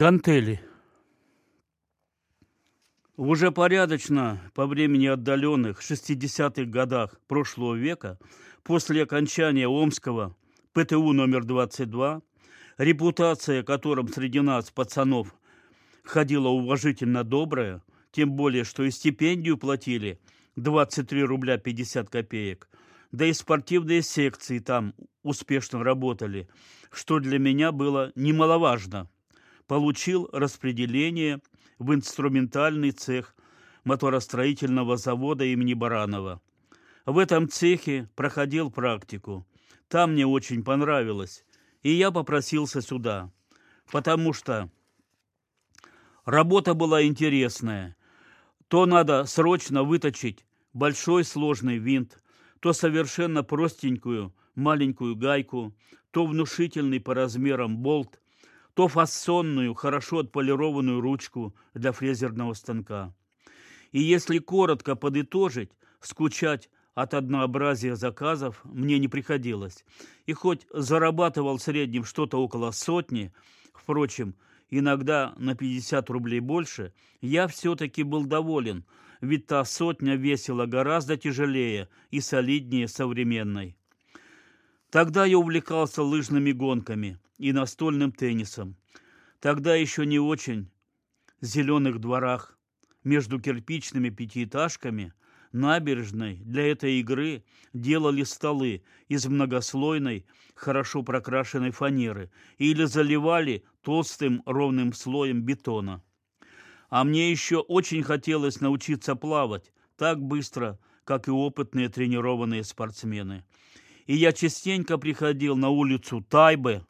Гантели. В уже порядочно по времени отдаленных 60-х годах прошлого века, после окончания Омского ПТУ номер 22, репутация которым среди нас, пацанов, ходила уважительно добрая, тем более, что и стипендию платили 23 рубля 50 копеек, да и спортивные секции там успешно работали, что для меня было немаловажно. Получил распределение – в инструментальный цех моторостроительного завода имени Баранова. В этом цехе проходил практику. Там мне очень понравилось, и я попросился сюда, потому что работа была интересная. То надо срочно выточить большой сложный винт, то совершенно простенькую маленькую гайку, то внушительный по размерам болт, то фасонную, хорошо отполированную ручку для фрезерного станка. И если коротко подытожить, скучать от однообразия заказов мне не приходилось. И хоть зарабатывал в среднем что-то около сотни, впрочем, иногда на 50 рублей больше, я все-таки был доволен, ведь та сотня весила гораздо тяжелее и солиднее современной. Тогда я увлекался лыжными гонками и настольным теннисом. Тогда еще не очень в зеленых дворах между кирпичными пятиэтажками набережной для этой игры делали столы из многослойной, хорошо прокрашенной фанеры или заливали толстым ровным слоем бетона. А мне еще очень хотелось научиться плавать так быстро, как и опытные тренированные спортсмены. И я частенько приходил на улицу Тайбе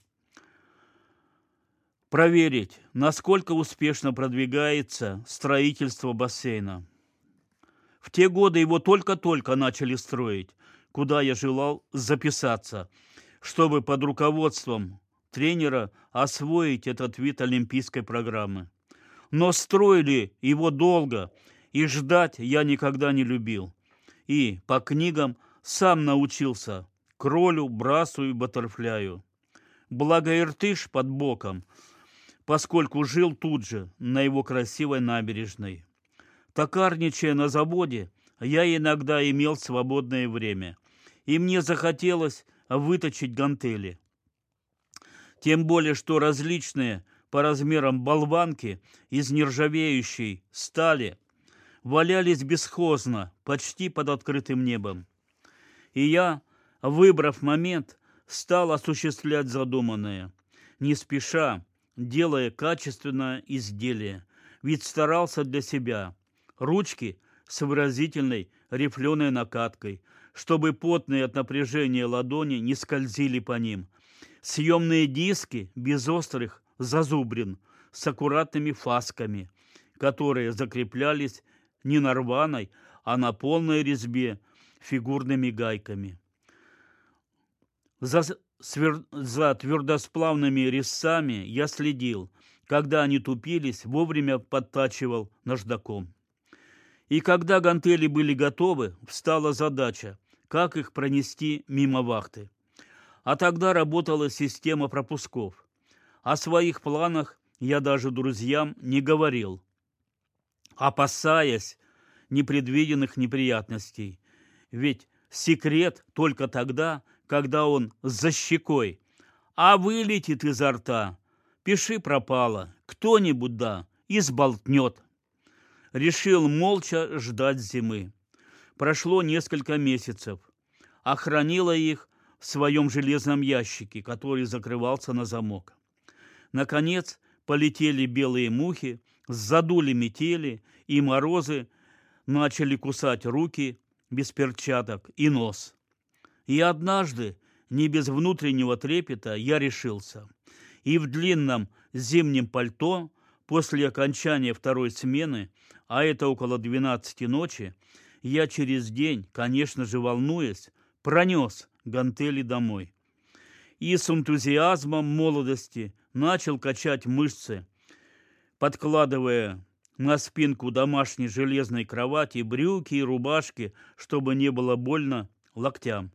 проверить, насколько успешно продвигается строительство бассейна. В те годы его только-только начали строить, куда я желал записаться, чтобы под руководством тренера освоить этот вид олимпийской программы. Но строили его долго, и ждать я никогда не любил. И по книгам сам научился кролю, брасу и баттерфляю. Благо Иртыш под боком – поскольку жил тут же, на его красивой набережной. Токарничая на заводе, я иногда имел свободное время, и мне захотелось выточить гантели. Тем более, что различные по размерам болванки из нержавеющей стали валялись бесхозно, почти под открытым небом. И я, выбрав момент, стал осуществлять задуманное. Не спеша, делая качественное изделие, ведь старался для себя. Ручки с выразительной рифленой накаткой, чтобы потные от напряжения ладони не скользили по ним. Съемные диски без острых зазубрин с аккуратными фасками, которые закреплялись не на рваной, а на полной резьбе фигурными гайками. За свер... за твердосплавными резцами я следил, когда они тупились, вовремя подтачивал наждаком. И когда гантели были готовы, встала задача, как их пронести мимо вахты. А тогда работала система пропусков. О своих планах я даже друзьям не говорил, опасаясь непредвиденных неприятностей. Ведь секрет только тогда, когда он за щекой, а вылетит изо рта. Пиши пропало, кто-нибудь да, и. Решил молча ждать зимы. Прошло несколько месяцев. Охранила их в своем железном ящике, который закрывался на замок. Наконец полетели белые мухи, задули метели, и морозы начали кусать руки без перчаток и нос. И однажды, не без внутреннего трепета, я решился. И в длинном зимнем пальто, после окончания второй смены, а это около двенадцати ночи, я через день, конечно же волнуясь, пронес гантели домой. И с энтузиазмом молодости начал качать мышцы, подкладывая на спинку домашней железной кровати брюки и рубашки, чтобы не было больно локтям.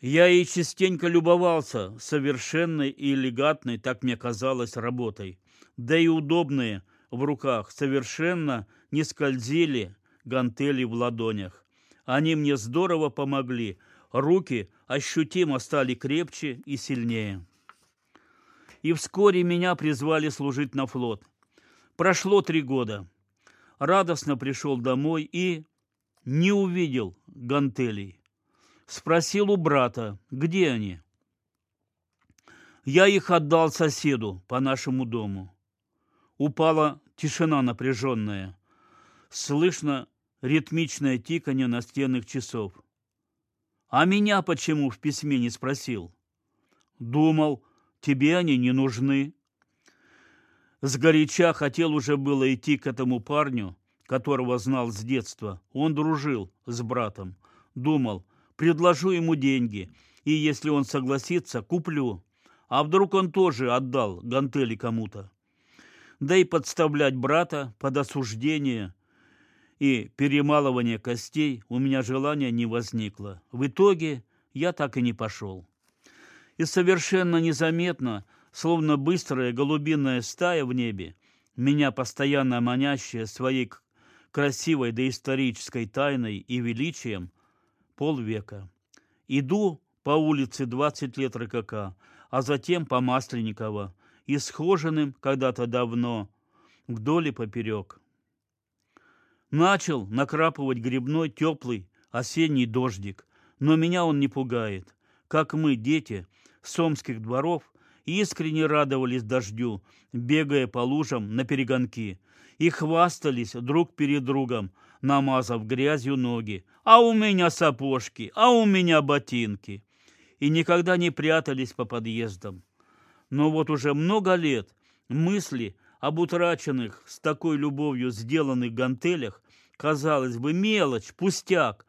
Я и частенько любовался совершенной и элегантной, так мне казалось, работой. Да и удобные в руках совершенно не скользили гантели в ладонях. Они мне здорово помогли. Руки ощутимо стали крепче и сильнее. И вскоре меня призвали служить на флот. Прошло три года. Радостно пришел домой и не увидел гантелей. Спросил у брата, где они. Я их отдал соседу по нашему дому. Упала тишина напряженная. Слышно ритмичное тиканье настенных часов. А меня почему в письме не спросил? Думал, тебе они не нужны. Сгоряча хотел уже было идти к этому парню, которого знал с детства. Он дружил с братом. Думал, предложу ему деньги, и если он согласится, куплю. А вдруг он тоже отдал гантели кому-то? Да и подставлять брата под осуждение и перемалывание костей у меня желания не возникло. В итоге я так и не пошел. И совершенно незаметно, словно быстрая голубиная стая в небе, меня постоянно манящая своей красивой доисторической тайной и величием, полвека. Иду по улице 20 лет РКК, а затем по Масленникова, исхоженным когда-то давно, вдоль и поперек. Начал накрапывать грибной теплый осенний дождик, но меня он не пугает. Как мы, дети сомских дворов, искренне радовались дождю, бегая по лужам на перегонки, и хвастались друг перед другом, намазав грязью ноги. «А у меня сапожки, а у меня ботинки!» И никогда не прятались по подъездам. Но вот уже много лет мысли об утраченных с такой любовью сделанных гантелях, казалось бы, мелочь, пустяк.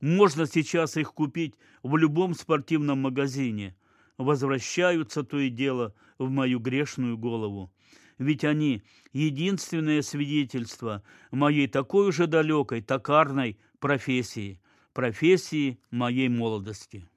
Можно сейчас их купить в любом спортивном магазине. Возвращаются то и дело в мою грешную голову. Ведь они единственное свидетельство моей такой уже далекой, токарной профессии, профессии моей молодости.